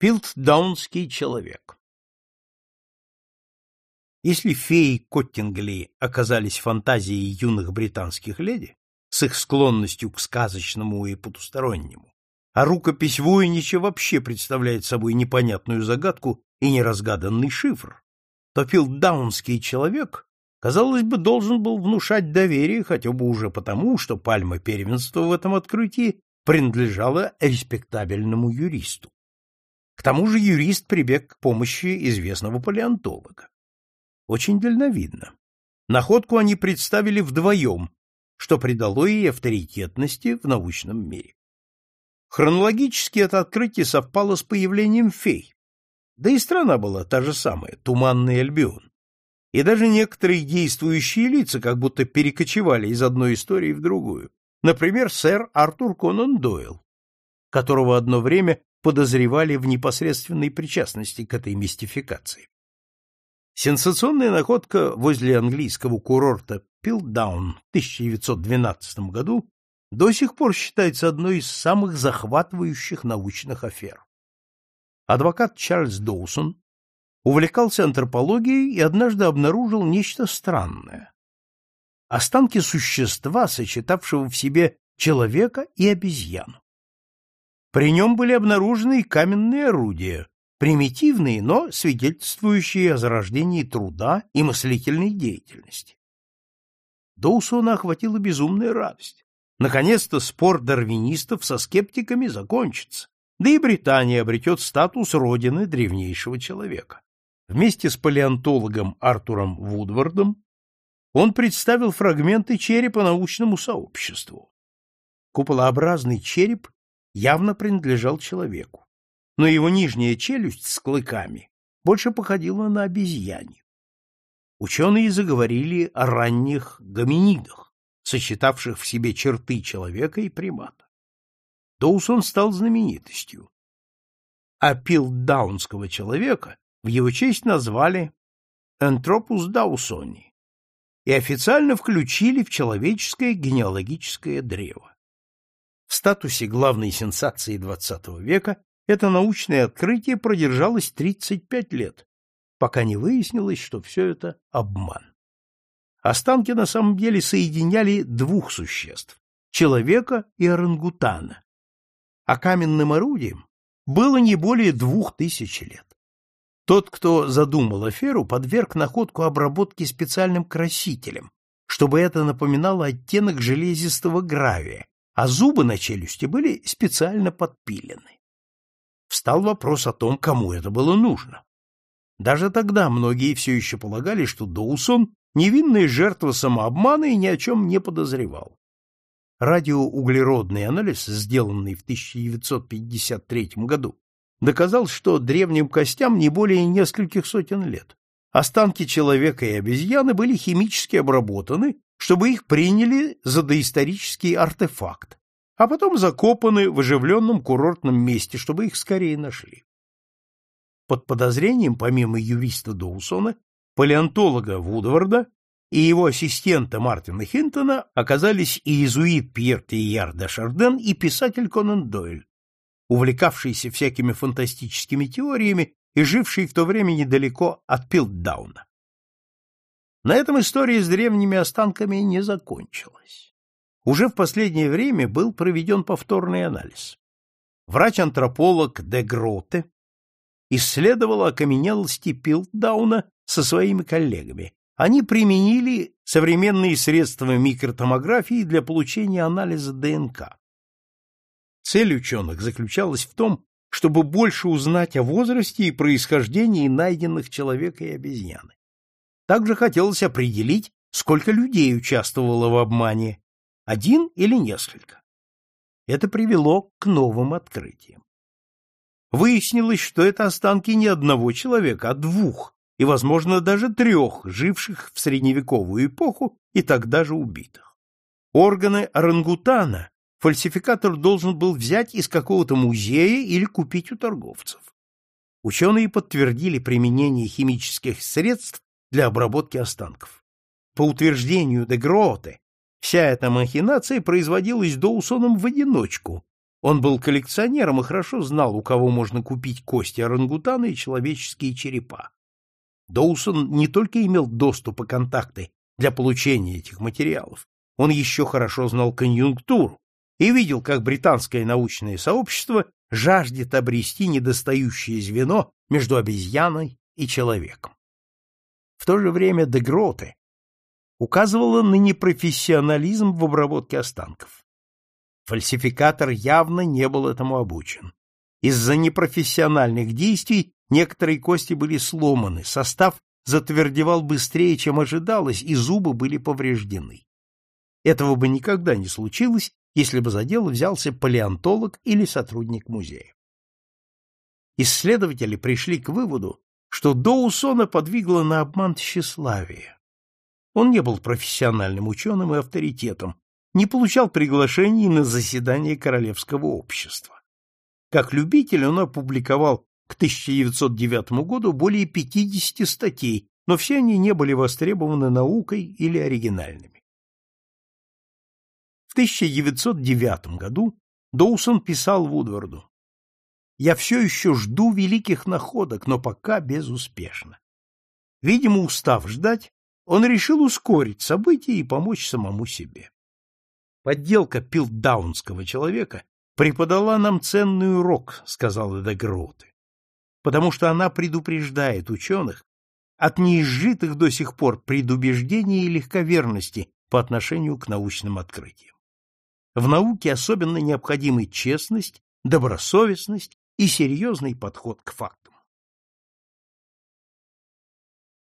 Пилтдаунский человек Если феи Коттингли оказались фантазией юных британских леди, с их склонностью к сказочному и потустороннему, а рукопись Войнича вообще представляет собой непонятную загадку и неразгаданный шифр, то Пилтдаунский человек казалось бы, должен был внушать доверие хотя бы уже потому, что пальма первенства в этом открытии принадлежала респектабельному юристу. К тому же юрист прибег к помощи известного палеонтолога. Очень дальновидно. Находку они представили вдвоем, что придало ей авторитетности в научном мире. Хронологически это открытие совпало с появлением фей. Да и страна была та же самая, Туманный Альбион и даже некоторые действующие лица как будто перекочевали из одной истории в другую. Например, сэр Артур Конан Дойл, которого одно время подозревали в непосредственной причастности к этой мистификации. Сенсационная находка возле английского курорта Пилдаун в 1912 году до сих пор считается одной из самых захватывающих научных афер. Адвокат Чарльз Доусон увлекался антропологией и однажды обнаружил нечто странное. Останки существа, сочетавшего в себе человека и обезьяну. При нем были обнаружены и каменные орудия, примитивные, но свидетельствующие о зарождении труда и мыслительной деятельности. Доусона охватила безумная радость. Наконец-то спор дарвинистов со скептиками закончится, да и Британия обретет статус родины древнейшего человека. Вместе с палеонтологом Артуром Вудвардом он представил фрагменты черепа научному сообществу. Куполообразный череп явно принадлежал человеку, но его нижняя челюсть с клыками больше походила на обезьянью. Ученые заговорили о ранних гоминидах, сочетавших в себе черты человека и примата. Доусон стал знаменитостью. А пилдаунского человека в его честь назвали Энтропус даусони и официально включили в человеческое генеалогическое древо. В статусе главной сенсации XX века это научное открытие продержалось 35 лет, пока не выяснилось, что все это обман. Останки на самом деле соединяли двух существ — человека и орангутана, а каменным орудием было не более двух тысяч лет. Тот, кто задумал аферу, подверг находку обработке специальным красителем, чтобы это напоминало оттенок железистого гравия, а зубы на челюсти были специально подпилены. Встал вопрос о том, кому это было нужно. Даже тогда многие все еще полагали, что Доусон — невинная жертва самообмана и ни о чем не подозревал. Радиоуглеродный анализ, сделанный в 1953 году, доказал, что древним костям не более нескольких сотен лет. Останки человека и обезьяны были химически обработаны, чтобы их приняли за доисторический артефакт, а потом закопаны в оживленном курортном месте, чтобы их скорее нашли. Под подозрением, помимо юриста Доусона, палеонтолога Вудварда и его ассистента Мартина Хинтона оказались и иезуит Пьер Тейяр де Шарден и писатель Конан Дойль, увлекавшийся всякими фантастическими теориями и живший в то время недалеко от Пилтдауна. На этом история с древними останками не закончилась. Уже в последнее время был проведен повторный анализ. Врач-антрополог де Гроте исследовал окаменелости Пилтдауна со своими коллегами. Они применили современные средства микротомографии для получения анализа ДНК. Цель ученых заключалась в том, чтобы больше узнать о возрасте и происхождении найденных человека и обезьяны. Также хотелось определить, сколько людей участвовало в обмане, один или несколько. Это привело к новым открытиям. Выяснилось, что это останки не одного человека, а двух, и, возможно, даже трех, живших в средневековую эпоху и тогда же убитых. Органы орангутана фальсификатор должен был взять из какого-то музея или купить у торговцев. Ученые подтвердили применение химических средств для обработки останков. По утверждению де Грооте, вся эта махинация производилась Доусоном в одиночку, Он был коллекционером и хорошо знал, у кого можно купить кости орангутана и человеческие черепа. Доусон не только имел доступ и контакты для получения этих материалов, он еще хорошо знал конъюнктуру и видел, как британское научное сообщество жаждет обрести недостающее звено между обезьяной и человеком. В то же время Дегроте указывала на непрофессионализм в обработке останков. Фальсификатор явно не был этому обучен. Из-за непрофессиональных действий некоторые кости были сломаны, состав затвердевал быстрее, чем ожидалось, и зубы были повреждены. Этого бы никогда не случилось, если бы за дело взялся палеонтолог или сотрудник музея. Исследователи пришли к выводу, что Доусона подвигло на обман тщеславия. Он не был профессиональным ученым и авторитетом, не получал приглашений на заседание Королевского общества. Как любитель он опубликовал к 1909 году более 50 статей, но все они не были востребованы наукой или оригинальными. В 1909 году Доусон писал Вудварду «Я все еще жду великих находок, но пока безуспешно». Видимо, устав ждать, он решил ускорить события и помочь самому себе. Подделка пилдаунского человека преподала нам ценный урок, сказал Эдегроуте, потому что она предупреждает ученых от неизжитых до сих пор предубеждений и легковерности по отношению к научным открытиям. В науке особенно необходимы честность, добросовестность и серьезный подход к фактам.